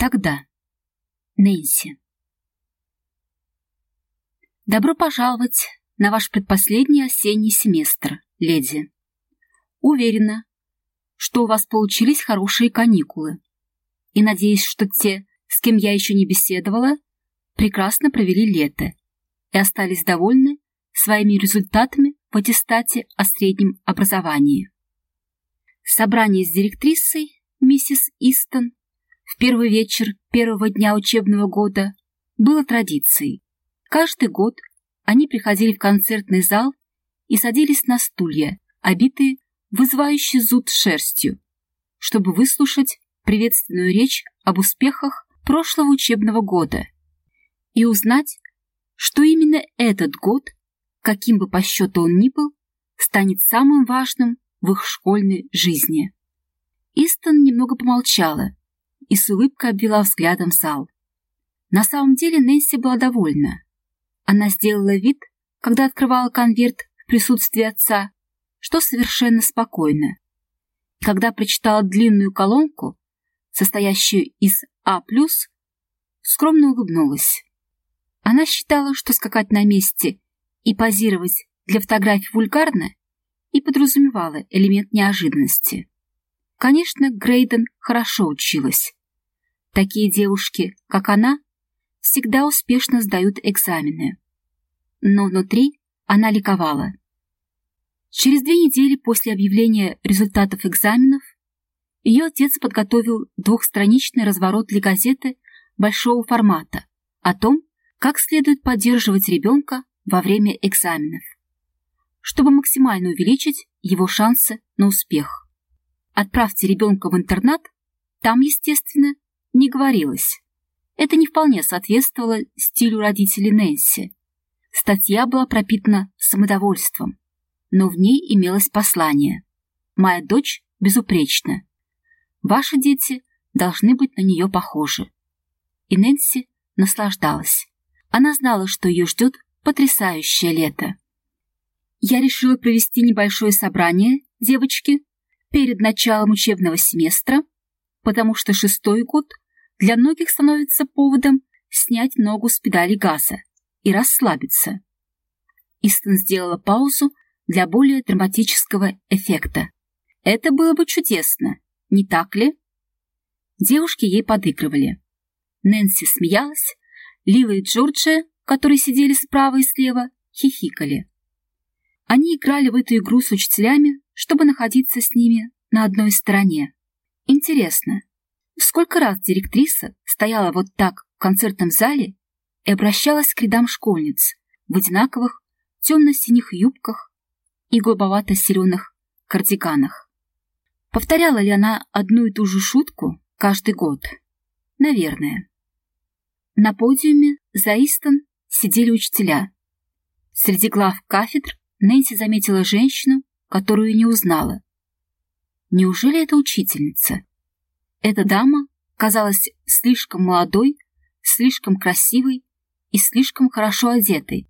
Тогда. Нэнси. Добро пожаловать на ваш предпоследний осенний семестр, леди. Уверена, что у вас получились хорошие каникулы. И надеюсь, что те, с кем я еще не беседовала, прекрасно провели лето и остались довольны своими результатами в аттестате о среднем образовании. Собрание с директрисой, миссис Истон, в первый вечер первого дня учебного года было традицией. Каждый год они приходили в концертный зал и садились на стулья, обитые вызывающей зуд шерстью, чтобы выслушать приветственную речь об успехах прошлого учебного года и узнать, что именно этот год, каким бы по счету он ни был, станет самым важным в их школьной жизни. Истон немного помолчала и с улыбкой обвела взглядом зал. На самом деле Нэнси была довольна. Она сделала вид, когда открывала конверт в присутствии отца, что совершенно спокойно. Когда прочитала длинную колонку, состоящую из А+, скромно улыбнулась. Она считала, что скакать на месте и позировать для фотографий вульгарно и подразумевала элемент неожиданности. Конечно, Грейден хорошо училась. Такие девушки, как она, всегда успешно сдают экзамены. Но внутри она ликовала. Через две недели после объявления результатов экзаменов ее отец подготовил двухстраничный разворот для газеты большого формата о том, как следует поддерживать ребенка во время экзаменов, чтобы максимально увеличить его шансы на успех. Отправьте ребенка в интернат, там, естественно, не говорилось. Это не вполне соответствовало стилю родителей Нэнси. Статья была пропитана самодовольством но в ней имелось послание. «Моя дочь безупречна. Ваши дети должны быть на нее похожи». И Нэнси наслаждалась. Она знала, что ее ждет потрясающее лето. Я решила провести небольшое собрание, девочки, перед началом учебного семестра, потому что шестой год для многих становится поводом снять ногу с педали газа и расслабиться. Истон сделала паузу, для более драматического эффекта. Это было бы чудесно, не так ли? Девушки ей подыгрывали. Нэнси смеялась, Лила и Джорджия, которые сидели справа и слева, хихикали. Они играли в эту игру с учителями, чтобы находиться с ними на одной стороне. Интересно, сколько раз директриса стояла вот так в концертном зале и обращалась к рядам школьниц в одинаковых темно-синих юбках и голубовато-зеленых кардиганах. Повторяла ли она одну и ту же шутку каждый год? Наверное. На подиуме за Истон сидели учителя. Среди глав кафедр Нэнси заметила женщину, которую не узнала. Неужели это учительница? Эта дама казалась слишком молодой, слишком красивой и слишком хорошо одетой,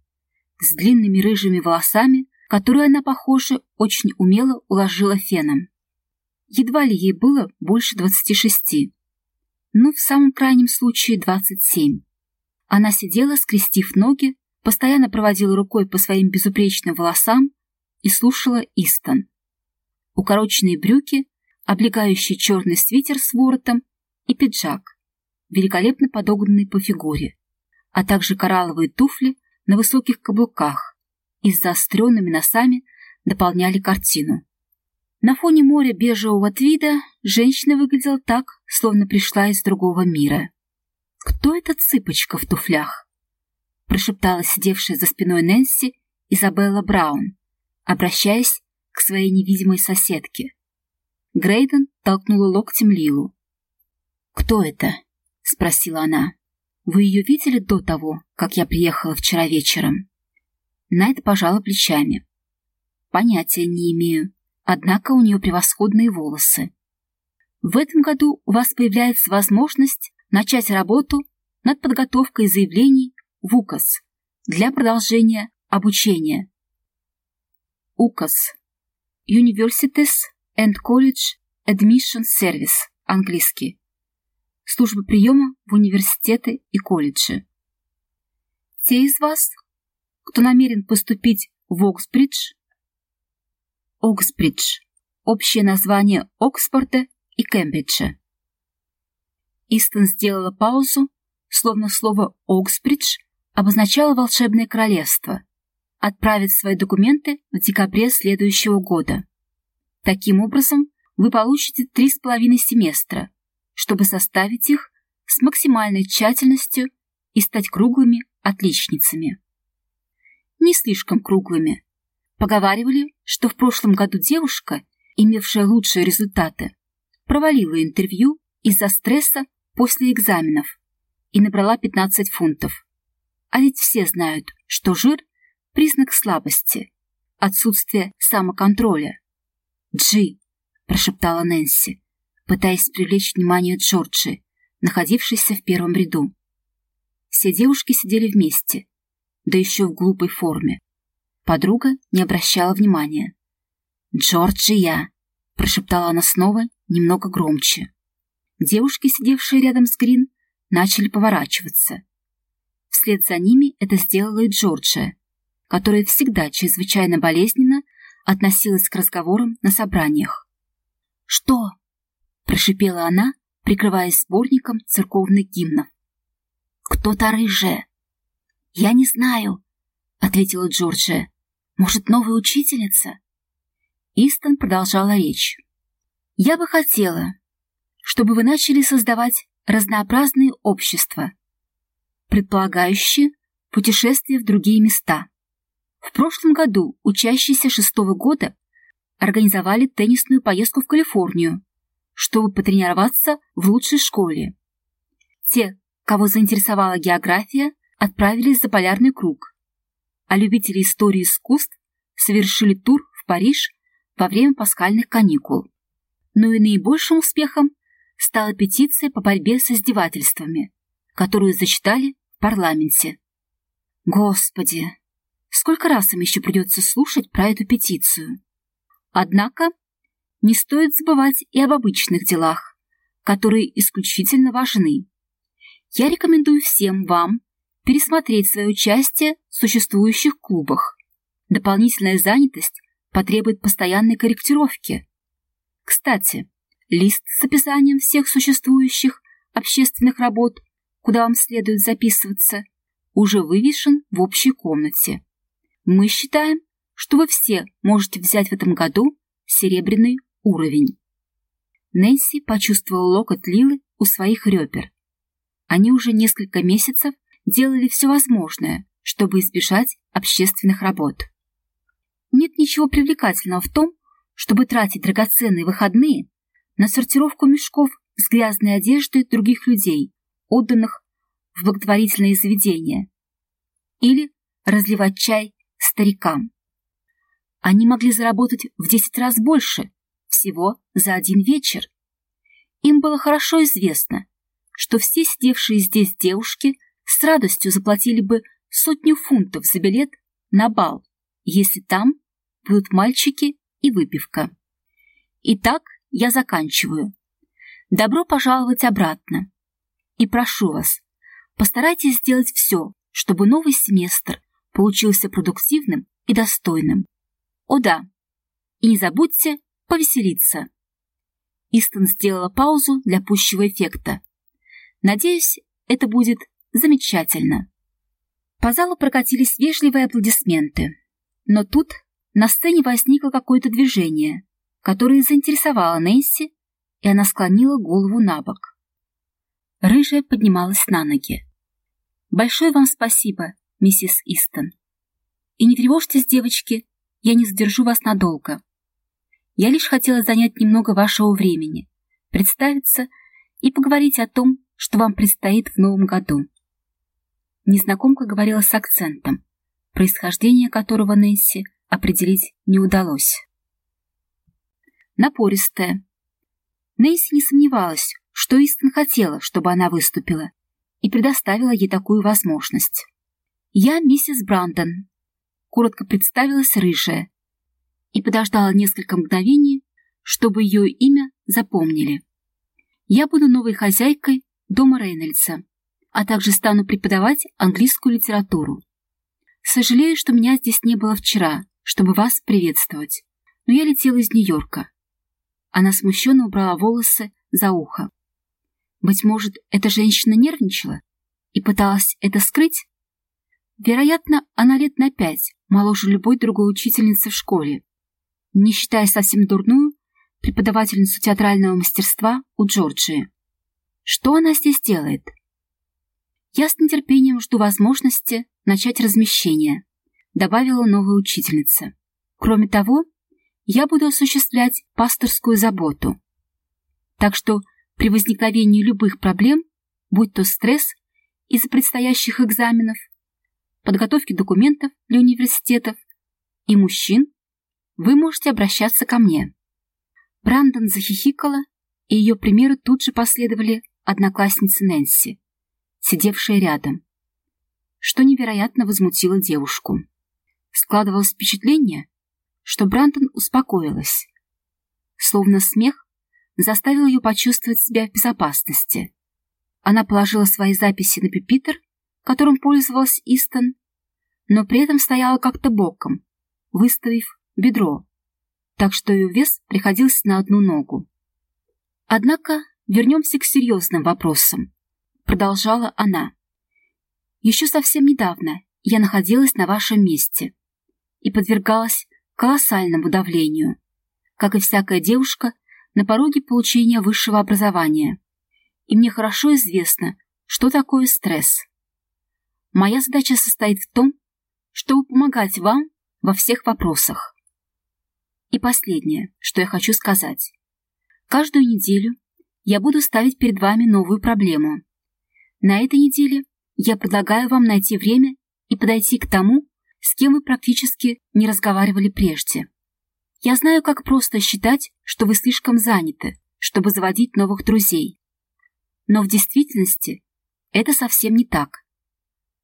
с длинными рыжими волосами которую она, похоже, очень умело уложила феном. Едва ли ей было больше двадцати шести, но в самом крайнем случае двадцать семь. Она сидела, скрестив ноги, постоянно проводила рукой по своим безупречным волосам и слушала Истон. Укороченные брюки, облегающий черный свитер с воротом и пиджак, великолепно подогнанный по фигуре, а также коралловые туфли на высоких каблуках, и с заостренными носами дополняли картину. На фоне моря бежевого твида женщина выглядела так, словно пришла из другого мира. «Кто эта цыпочка в туфлях?» прошептала сидевшая за спиной Нэнси Изабелла Браун, обращаясь к своей невидимой соседке. Грейден толкнула локтем Лилу. «Кто это?» — спросила она. «Вы ее видели до того, как я приехала вчера вечером?» Найт пожала плечами. Понятия не имею, однако у нее превосходные волосы. В этом году у вас появляется возможность начать работу над подготовкой заявлений в УКОС для продолжения обучения. УКОС Universities and College Admission Service английский. службы приема в университеты и колледжи. Те из вас, кто намерен поступить в Оксбридж, Оксбридж – общее название Оксфорда и Кембриджа. Истон сделала паузу, словно слово «Оксбридж» обозначало волшебное королевство, отправить свои документы в декабре следующего года. Таким образом, вы получите три с половиной семестра, чтобы составить их с максимальной тщательностью и стать круглыми отличницами. Не слишком круглыми. Поговаривали, что в прошлом году девушка, имевшая лучшие результаты, провалила интервью из-за стресса после экзаменов и набрала 15 фунтов. А ведь все знают, что жир – признак слабости, отсутствие самоконтроля. «Джи», – прошептала Нэнси, пытаясь привлечь внимание Джорджи, находившейся в первом ряду. Все девушки сидели вместе, да еще в глупой форме. Подруга не обращала внимания. «Джорджия!» – прошептала она снова, немного громче. Девушки, сидевшие рядом с Грин, начали поворачиваться. Вслед за ними это сделала и Джорджия, которая всегда чрезвычайно болезненно относилась к разговорам на собраниях. «Что?» – прошипела она, прикрываясь сборником церковных гимнов. «Кто-то рыжая». «Я не знаю», — ответила Джорджия. «Может, новая учительница?» Истон продолжала речь. «Я бы хотела, чтобы вы начали создавать разнообразные общества, предполагающие путешествия в другие места. В прошлом году учащиеся шестого года организовали теннисную поездку в Калифорнию, чтобы потренироваться в лучшей школе. Те, кого заинтересовала география, отправились за полярный круг, а любители истории искусств совершили тур в Париж во время пасхальных каникул. Но и наибольшим успехом стала петиция по борьбе с издевательствами, которую зачитали в парламенте. Господи, сколько раз им еще придется слушать про эту петицию? Однако не стоит забывать и об обычных делах, которые исключительно важны. Я рекомендую всем вам пересмотреть свое участие в существующих клубах. Дополнительная занятость потребует постоянной корректировки. Кстати, лист с описанием всех существующих общественных работ, куда вам следует записываться, уже вывешен в общей комнате. Мы считаем, что вы все можете взять в этом году серебряный уровень. Нэнси почувствовала локоть Лилы у своих ребер. Они уже несколько месяцев делали все возможное, чтобы избежать общественных работ. Нет ничего привлекательного в том, чтобы тратить драгоценные выходные на сортировку мешков с грязной одеждой других людей, отданных в благотворительные заведения, или разливать чай старикам. Они могли заработать в десять раз больше, всего за один вечер. Им было хорошо известно, что все сидевшие здесь девушки с радостью заплатили бы сотню фунтов за билет на бал, если там будут мальчики и выпивка. Итак, я заканчиваю. Добро пожаловать обратно. И прошу вас, постарайтесь сделать все, чтобы новый семестр получился продуктивным и достойным. О да, и не забудьте повеселиться. Истон сделала паузу для пущего эффекта. Надеюсь, это будет замечательно. По залу прокатились вежливые аплодисменты. Но тут на сцене возникло какое-то движение, которое заинтересовало Нэнси, и она склонила голову на бок. Рыжая поднималась на ноги. «Большое вам спасибо, миссис Истон. И не тревожьтесь, девочки, я не задержу вас надолго. Я лишь хотела занять немного вашего времени, представиться и поговорить о том, что вам предстоит в новом году. Незнакомка говорила с акцентом, происхождение которого Нэнси определить не удалось. Напористая. Нэнси не сомневалась, что Истон хотела, чтобы она выступила, и предоставила ей такую возможность. «Я миссис Брандон», — коротко представилась рыжая, и подождала несколько мгновений, чтобы ее имя запомнили. «Я буду новой хозяйкой дома Рейнольдса, а также стану преподавать английскую литературу. Сожалею, что меня здесь не было вчера, чтобы вас приветствовать, но я летела из Нью-Йорка. Она смущенно убрала волосы за ухо. Быть может, эта женщина нервничала и пыталась это скрыть? Вероятно, она лет на пять, моложе любой другой учительницы в школе, не считая совсем дурную преподавательницу театрального мастерства у Джорджии. Что она здесь делает? Я с нетерпением жду возможности начать размещение, добавила новая учительница. Кроме того, я буду осуществлять пасторскую заботу. Так что при возникновении любых проблем, будь то стресс из-за предстоящих экзаменов, подготовки документов для университетов и мужчин, вы можете обращаться ко мне. Брандон захихикала, и ее примеру тут же последовали одноклассницы Нэнси, сидевшие рядом, что невероятно возмутило девушку. Складывалось впечатление, что Брандон успокоилась. Словно смех заставил ее почувствовать себя в безопасности. Она положила свои записи на пюпитр, которым пользовалась Истон, но при этом стояла как-то боком, выставив бедро, так что ее вес приходился на одну ногу. Однако вернемся к серьезным вопросам, продолжала она. Еще совсем недавно я находилась на вашем месте и подвергалась колоссальному давлению, как и всякая девушка на пороге получения высшего образования. И мне хорошо известно, что такое стресс. Моя задача состоит в том, чтобы помогать вам во всех вопросах. И последнее, что я хочу сказать. Каждую неделю я буду ставить перед вами новую проблему. На этой неделе я предлагаю вам найти время и подойти к тому, с кем вы практически не разговаривали прежде. Я знаю, как просто считать, что вы слишком заняты, чтобы заводить новых друзей. Но в действительности это совсем не так.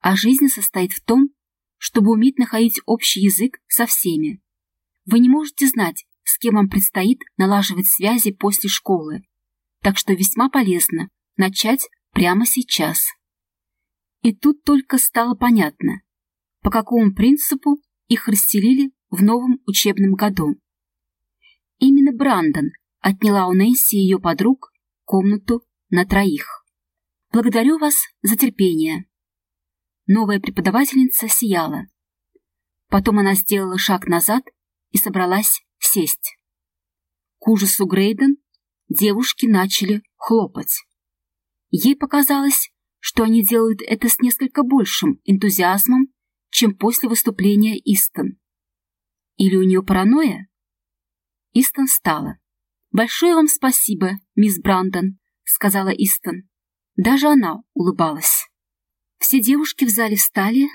А жизнь состоит в том, чтобы уметь находить общий язык со всеми. Вы не можете знать, с кем вам предстоит налаживать связи после школы, так что весьма полезно начать прямо сейчас. И тут только стало понятно, по какому принципу их расселили в новом учебном году. Именно Брандон отняла у Нэнси и ее подруг комнату на троих. Благодарю вас за терпение. Новая преподавательница сияла. Потом она сделала шаг назад и собралась сесть. К ужасу Грейден девушки начали хлопать. Ей показалось, что они делают это с несколько большим энтузиазмом, чем после выступления Истон. Или у нее паранойя? Истон встала. «Большое вам спасибо, мисс Брандон», — сказала Истон. Даже она улыбалась. Все девушки в зале встали,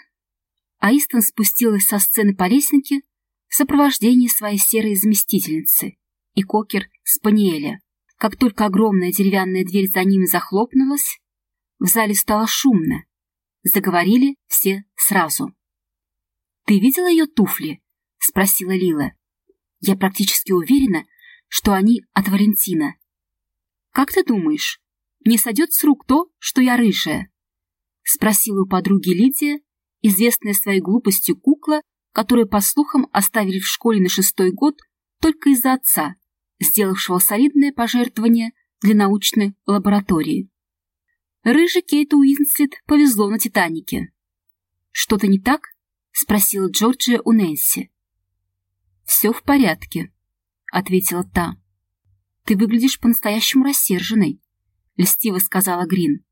а Истон спустилась со сцены по лесенке в сопровождении своей серой заместительницы и кокер Спаниеля. Как только огромная деревянная дверь за ними захлопнулась, в зале стало шумно. Заговорили все сразу. «Ты видела ее туфли?» — спросила Лила. «Я практически уверена, что они от Валентина». «Как ты думаешь, не сойдет с рук то, что я рыжая?» — спросила у подруги Лидия, известная своей глупостью кукла, которую, по слухам, оставили в школе на шестой год только из-за отца, сделавшего солидное пожертвование для научной лаборатории. Рыжий Кейт Уинслет повезло на «Титанике». «Что-то не так?» — спросила Джорджия у Нэнси. «Все в порядке», — ответила та. «Ты выглядишь по-настоящему рассерженной», — льстиво сказала Грин.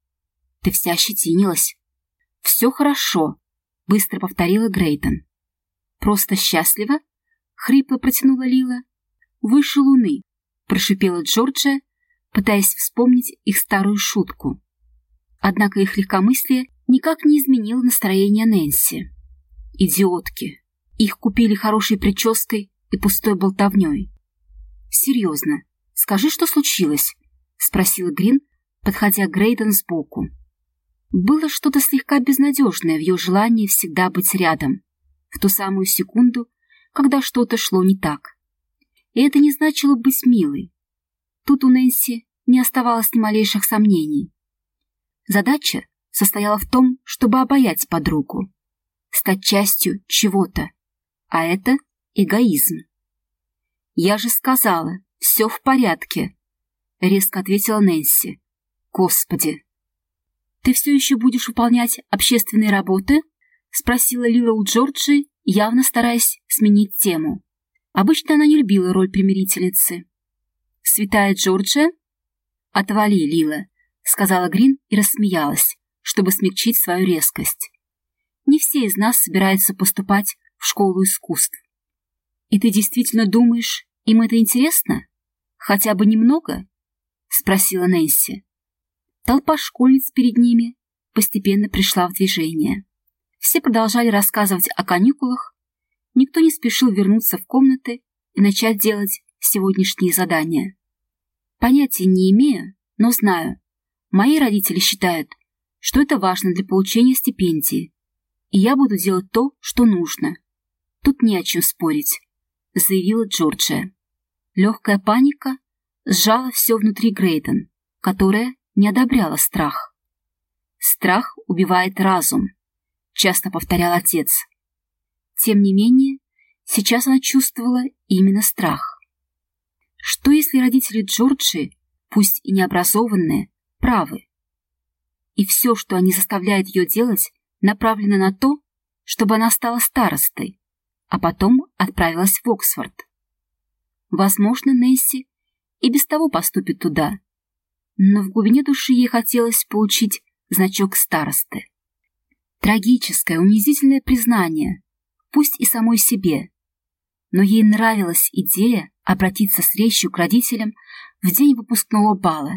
«Ты вся ощетинилась». «Все хорошо», — быстро повторила Грейтон. «Просто счастлива?» — хрипло протянула Лила. «Выше луны», — прошипела Джорджия, пытаясь вспомнить их старую шутку. Однако их легкомыслие никак не изменило настроение Нэнси. Идиотки. Их купили хорошей прической и пустой болтовней. «Серьезно, скажи, что случилось?» — спросила Грин, подходя к Грейден сбоку. Было что-то слегка безнадежное в ее желании всегда быть рядом, в ту самую секунду, когда что-то шло не так. И это не значило быть милой. Тут у Нэнси не оставалось ни малейших сомнений. Задача состояла в том, чтобы обаять подругу, стать частью чего-то, а это эгоизм. «Я же сказала, все в порядке», — резко ответила Нэнси. «Господи!» «Ты все еще будешь выполнять общественные работы?» — спросила Лила у Джорджи, явно стараясь сменить тему. Обычно она не любила роль примирительницы. «Святая Джорджия?» «Отвали, Лила», — сказала Грин и рассмеялась, чтобы смягчить свою резкость. «Не все из нас собираются поступать в школу искусств. И ты действительно думаешь, им это интересно? Хотя бы немного?» — спросила Нэнси. Толпа школьниц перед ними постепенно пришла в движение. Все продолжали рассказывать о каникулах, никто не спешил вернуться в комнаты и начать делать сегодняшние задания. Понятия не имею, но знаю, мои родители считают, что это важно для получения стипендии, и я буду делать то, что нужно. Тут не о чем спорить, заявила Джорджия. Легкая паника сжала все внутри Грейден, которая не одобряла страх. «Страх убивает разум», — часто повторял отец. Тем не менее, сейчас она чувствовала именно страх. Что если родители Джорджи, пусть и необразованные, правы? И все, что они заставляют ее делать, направлено на то, чтобы она стала старостой, а потом отправилась в Оксфорд. Возможно, Несси и без того поступит туда, но в глубине души ей хотелось получить значок старосты. Трагическое, унизительное признание, пусть и самой себе, но ей нравилась идея обратиться с речью к родителям в день выпускного бала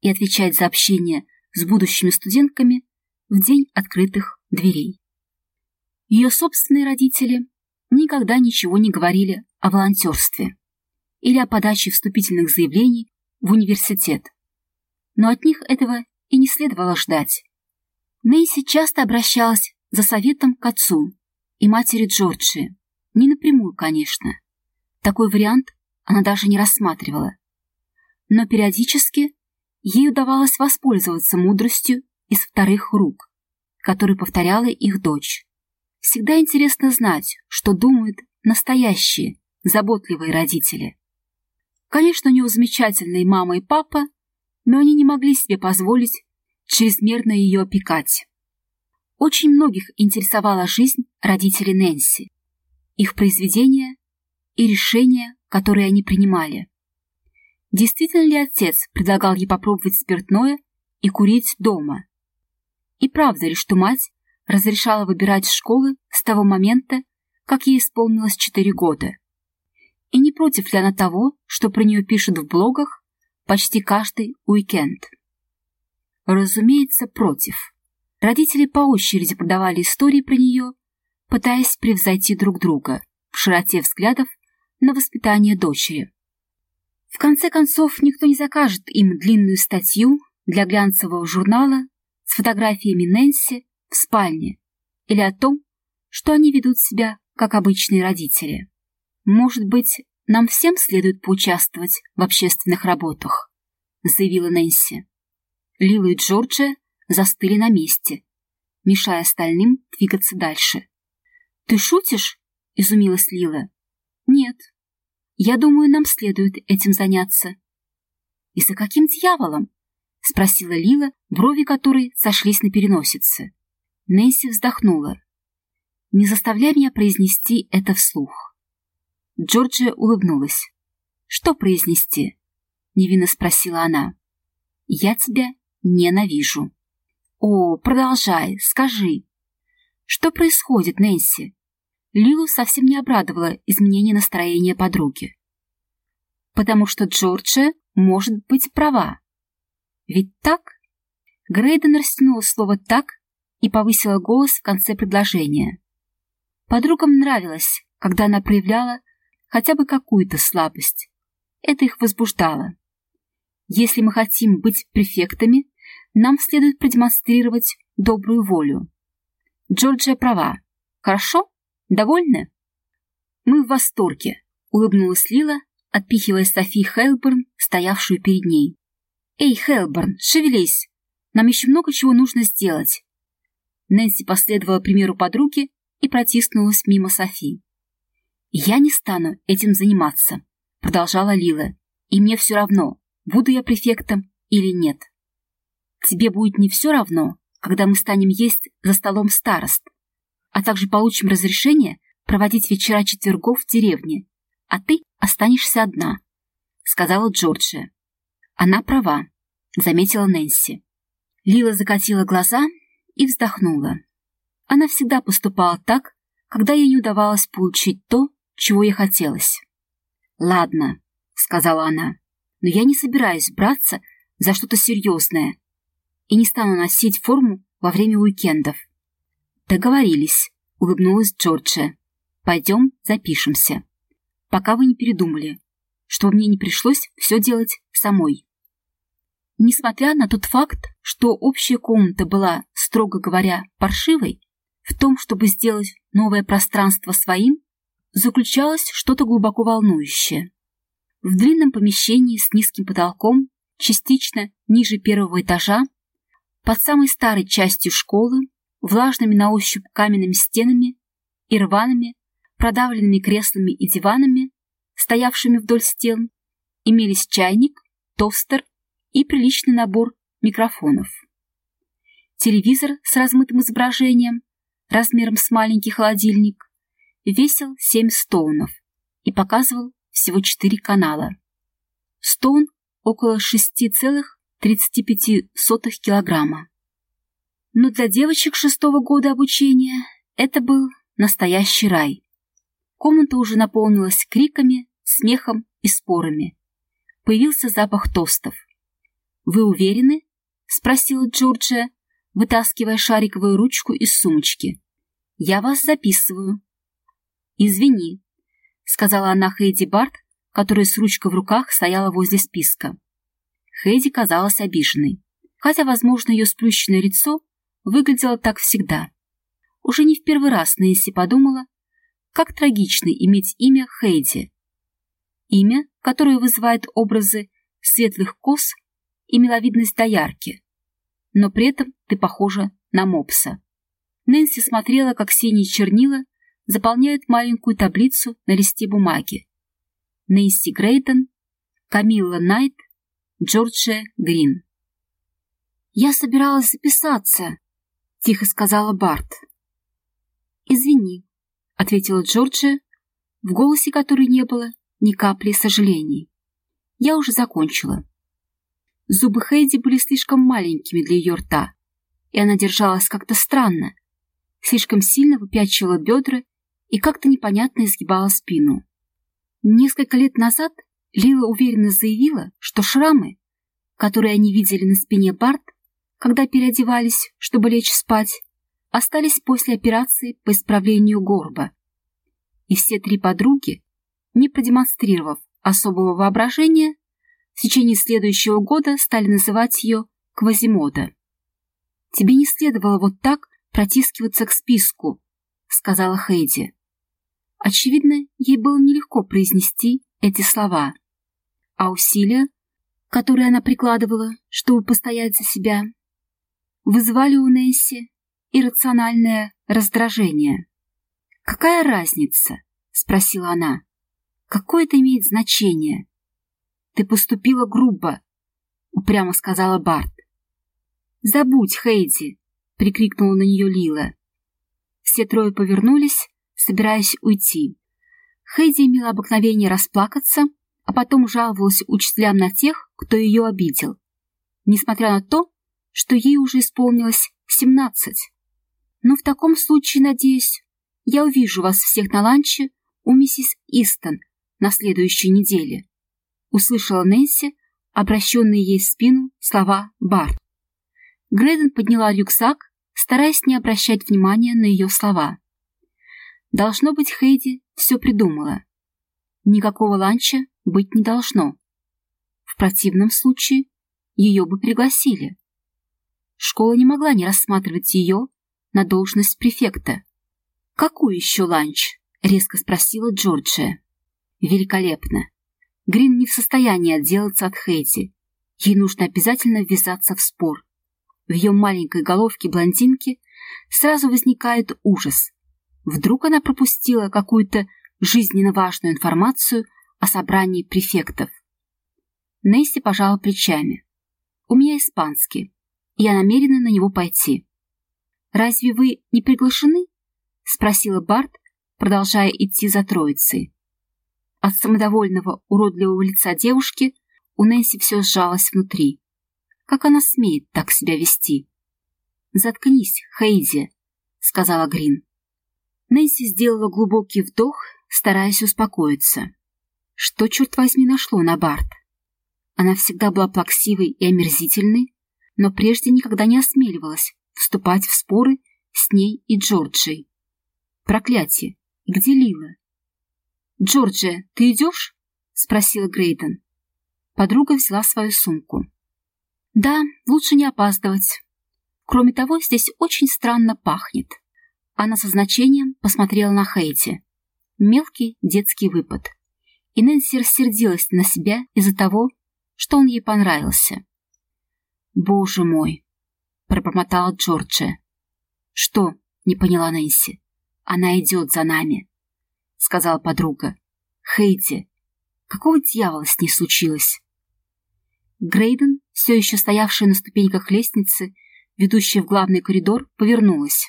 и отвечать за общение с будущими студентками в день открытых дверей. Ее собственные родители никогда ничего не говорили о волонтерстве или о подаче вступительных заявлений в университет но от них этого и не следовало ждать. Нейси часто обращалась за советом к отцу и матери Джорджи. Не напрямую, конечно. Такой вариант она даже не рассматривала. Но периодически ей удавалось воспользоваться мудростью из вторых рук, которую повторяла их дочь. Всегда интересно знать, что думают настоящие, заботливые родители. Конечно, у него замечательные мама и папа, но они не могли себе позволить чрезмерно ее опекать. Очень многих интересовала жизнь родителей Нэнси, их произведения и решения, которые они принимали. Действительно ли отец предлагал ей попробовать спиртное и курить дома? И правда ли, что мать разрешала выбирать школы с того момента, как ей исполнилось четыре года? И не против ли она того, что про нее пишут в блогах почти каждый уикенд. Разумеется, против. Родители по очереди продавали истории про нее, пытаясь превзойти друг друга в широте взглядов на воспитание дочери. В конце концов, никто не закажет им длинную статью для глянцевого журнала с фотографиями Нэнси в спальне или о том, что они ведут себя как обычные родители. Может быть, нам всем следует поучаствовать в общественных работах», — заявила Нэнси. Лила и Джорджия застыли на месте, мешая остальным двигаться дальше. «Ты шутишь?» — изумилась Лила. «Нет. Я думаю, нам следует этим заняться». «И за каким дьяволом?» — спросила Лила, брови которой сошлись на переносице. Нэнси вздохнула. «Не заставляй меня произнести это вслух». Джорджия улыбнулась. «Что произнести?» — невинно спросила она. «Я тебя ненавижу». «О, продолжай, скажи». «Что происходит, Нэнси?» Лилу совсем не обрадовало изменение настроения подруги. «Потому что Джорджия может быть права. Ведь так?» Грейден растянула слово «так» и повысила голос в конце предложения. Подругам нравилось, когда она проявляла хотя бы какую-то слабость. Это их возбуждало. Если мы хотим быть префектами, нам следует продемонстрировать добрую волю. Джорджия права. Хорошо? Довольны? Мы в восторге, улыбнулась Лила, отпихивая Софи Хелберн, стоявшую перед ней. Эй, Хелберн, шевелись! Нам еще много чего нужно сделать». Нэнси последовала примеру подруги и протиснулась мимо Софи. «Я не стану этим заниматься», — продолжала Лила. «И мне все равно, буду я префектом или нет. Тебе будет не все равно, когда мы станем есть за столом старост, а также получим разрешение проводить вечера четвергов в деревне, а ты останешься одна», — сказала Джорджия. «Она права», — заметила Нэнси. Лила закатила глаза и вздохнула. Она всегда поступала так, когда ей не удавалось получить то, чего ей хотелось. «Ладно», — сказала она, — «но я не собираюсь браться за что-то серьезное и не стану носить форму во время уикендов». «Договорились», — улыбнулась Джорджия. «Пойдем запишемся, пока вы не передумали, чтобы мне не пришлось все делать самой». Несмотря на тот факт, что общая комната была, строго говоря, паршивой, в том, чтобы сделать новое пространство своим, заключалось что-то глубоко волнующее. В длинном помещении с низким потолком, частично ниже первого этажа, под самой старой частью школы, влажными на ощупь каменными стенами и рваными, продавленными креслами и диванами, стоявшими вдоль стен, имелись чайник, тостер и приличный набор микрофонов. Телевизор с размытым изображением, размером с маленький холодильник, весил 7 стоунов и показывал всего 4 канала. Стоун около 6,35 килограмма. Но для девочек шестого года обучения это был настоящий рай. Комната уже наполнилась криками, смехом и спорами. Появился запах тостов. «Вы уверены?» — спросила Джорджия, вытаскивая шариковую ручку из сумочки. «Я вас записываю». «Извини», — сказала она Хейди Барт, которая с ручкой в руках стояла возле списка. Хейди казалась обиженной, хотя, возможно, ее сплющенное лицо выглядело так всегда. Уже не в первый раз Нэнси подумала, как трагично иметь имя Хейди. Имя, которое вызывает образы светлых кос и миловидность доярки. Но при этом ты похожа на мопса. Нэнси смотрела, как синие чернила заполняют маленькую таблицу на листе бумаги. Нэнси Грейтон, Камилла Найт, Джорджия Грин. «Я собиралась записаться», — тихо сказала Барт. «Извини», — ответила Джорджия, в голосе которой не было ни капли сожалений. «Я уже закончила». Зубы Хейди были слишком маленькими для ее рта, и она держалась как-то странно, слишком сильно выпячивала бедра и как-то непонятно изгибала спину. Несколько лет назад Лила уверенно заявила, что шрамы, которые они видели на спине Барт, когда переодевались, чтобы лечь спать, остались после операции по исправлению горба. И все три подруги, не продемонстрировав особого воображения, в течение следующего года стали называть ее Квазимода. «Тебе не следовало вот так протискиваться к списку», — сказала Хейди. Очевидно, ей было нелегко произнести эти слова, а усилия, которые она прикладывала, чтобы постоять за себя, вызывали у Несси иррациональное раздражение. «Какая разница?» — спросила она. «Какое это имеет значение?» «Ты поступила грубо», — упрямо сказала Барт. «Забудь, Хейди!» — прикрикнула на нее Лила. Все трое повернулись, собираясь уйти. Хейди имела обыкновение расплакаться, а потом жаловалась учителям на тех, кто ее обидел, несмотря на то, что ей уже исполнилось семнадцать. Но в таком случае, надеюсь, я увижу вас всех на ланче у миссис Истон на следующей неделе услышала Нэнси, обращенные ей в спину слова Барт. Грейден подняла рюкзак, стараясь не обращать внимания на ее слова. Должно быть, Хейди все придумала. Никакого ланча быть не должно. В противном случае ее бы пригласили. Школа не могла не рассматривать ее на должность префекта. «Какой еще ланч?» — резко спросила Джорджия. «Великолепно. Грин не в состоянии отделаться от Хейти. Ей нужно обязательно ввязаться в спор. в ее маленькой головке блондинки сразу возникает ужас. Вдруг она пропустила какую-то жизненно важную информацию о собрании префектов. Несси пожала плечами. «У меня испанский. Я намерена на него пойти». «Разве вы не приглашены?» — спросила Барт, продолжая идти за троицей. От самодовольного, уродливого лица девушки у Нэнси все сжалось внутри. Как она смеет так себя вести? «Заткнись, Хейди», — сказала Грин. Нэнси сделала глубокий вдох, стараясь успокоиться. Что, черт возьми, нашло на Барт? Она всегда была плаксивой и омерзительной, но прежде никогда не осмеливалась вступать в споры с ней и Джорджией. Проклятие! Где Лила? «Джорджия, ты идешь?» — спросила Грейден. Подруга взяла свою сумку. «Да, лучше не опаздывать. Кроме того, здесь очень странно пахнет». Она со значением посмотрела на Хейти. Мелкий детский выпад. И Нэнси рассердилась на себя из-за того, что он ей понравился. «Боже мой!» — пробормотала Джорджия. «Что?» — не поняла Нэнси. «Она идет за нами», — сказала подруга. «Хейти, какого дьявола с ней случилось?» Грейден, все еще стоявшая на ступеньках лестницы, ведущая в главный коридор, повернулась.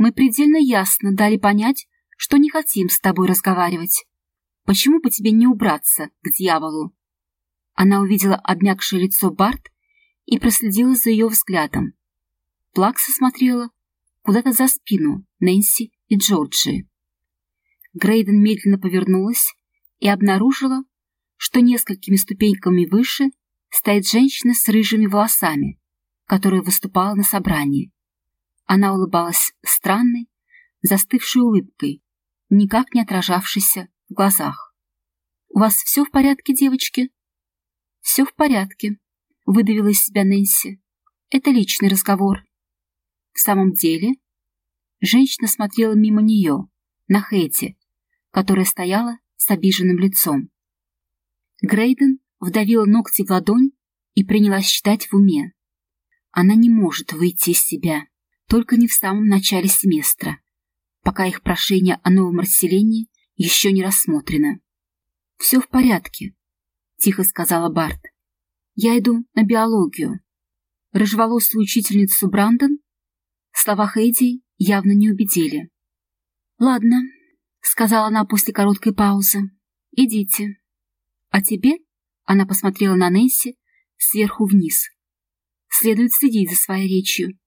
«Мы предельно ясно дали понять, что не хотим с тобой разговаривать. Почему бы тебе не убраться к дьяволу?» Она увидела обмякшее лицо Барт и проследила за ее взглядом. Плакса смотрела куда-то за спину Нэнси и Джорджи. Грейден медленно повернулась и обнаружила, что несколькими ступеньками выше стоит женщина с рыжими волосами, которая выступала на собрании. Она улыбалась странной, застывшей улыбкой, никак не отражавшейся в глазах. «У вас все в порядке, девочки?» «Все в порядке», — выдавила из себя Нэнси. «Это личный разговор». В самом деле, женщина смотрела мимо нее, на Хэти, которая стояла с обиженным лицом. Грейден вдавила ногти в ладонь и принялась считать в уме. Она не может выйти из себя, только не в самом начале семестра, пока их прошение о новом расселении еще не рассмотрено. «Все в порядке», — тихо сказала Барт. «Я иду на биологию». Рыжеволосую учительницу Брандон слова Хэйди явно не убедили. «Ладно», — сказала она после короткой паузы, — «идите». «А тебе?» — она посмотрела на Нэнси сверху вниз. «Следует следить за своей речью.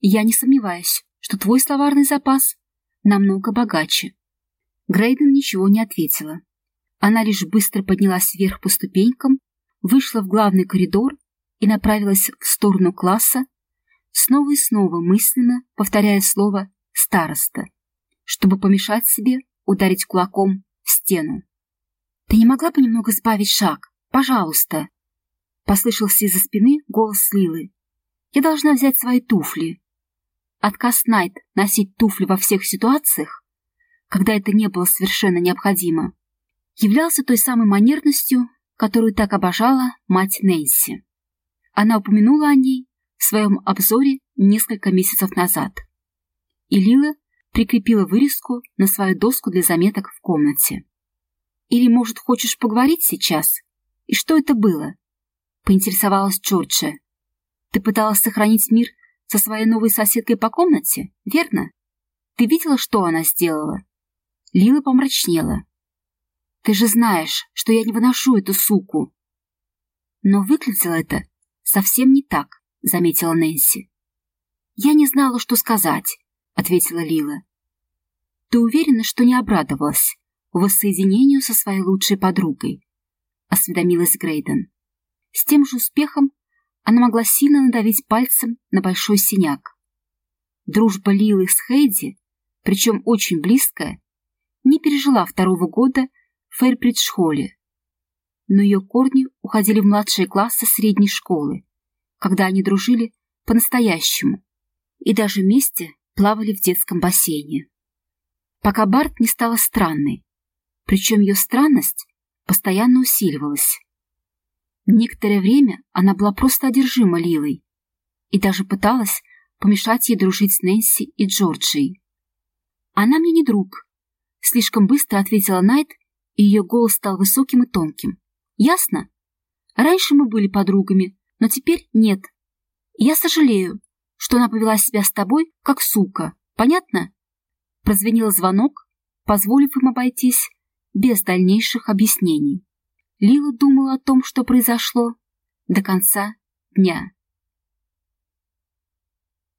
Я не сомневаюсь, что твой словарный запас намного богаче». Грейден ничего не ответила. Она лишь быстро поднялась вверх по ступенькам, вышла в главный коридор и направилась в сторону класса, снова и снова мысленно повторяя слово «староста», чтобы помешать себе ударить кулаком в стену. «Ты не могла бы немного сбавить шаг? Пожалуйста!» Послышался из-за спины голос Лилы. «Я должна взять свои туфли». Отказ Найт носить туфли во всех ситуациях, когда это не было совершенно необходимо, являлся той самой манерностью, которую так обожала мать Нэнси. Она упомянула о ней в своем обзоре несколько месяцев назад. И Лила прикрепила вырезку на свою доску для заметок в комнате. «Или, может, хочешь поговорить сейчас? И что это было?» — поинтересовалась Джорджия. «Ты пыталась сохранить мир со своей новой соседкой по комнате, верно? Ты видела, что она сделала?» Лила помрачнела. «Ты же знаешь, что я не выношу эту суку!» Но выглядело это совсем не так. — заметила Нэнси. «Я не знала, что сказать», — ответила Лила. «Ты уверена, что не обрадовалась воссоединению со своей лучшей подругой?» — осведомилась Грейден. С тем же успехом она могла сильно надавить пальцем на большой синяк. Дружба Лилы с Хейди, причем очень близкая, не пережила второго года в Фейрбридж-холле, но ее корни уходили в младшие классы средней школы, когда они дружили по-настоящему и даже вместе плавали в детском бассейне. Пока Барт не стала странной, причем ее странность постоянно усиливалась. Некоторое время она была просто одержима Лилой. и даже пыталась помешать ей дружить с Нэнси и Джорджией. «Она мне не друг», — слишком быстро ответила Найт, и ее голос стал высоким и тонким. «Ясно? Раньше мы были подругами, но теперь нет. Я сожалею, что она повела себя с тобой, как сука. Понятно?» Прозвенел звонок, позволив им обойтись без дальнейших объяснений. Лила думала о том, что произошло, до конца дня.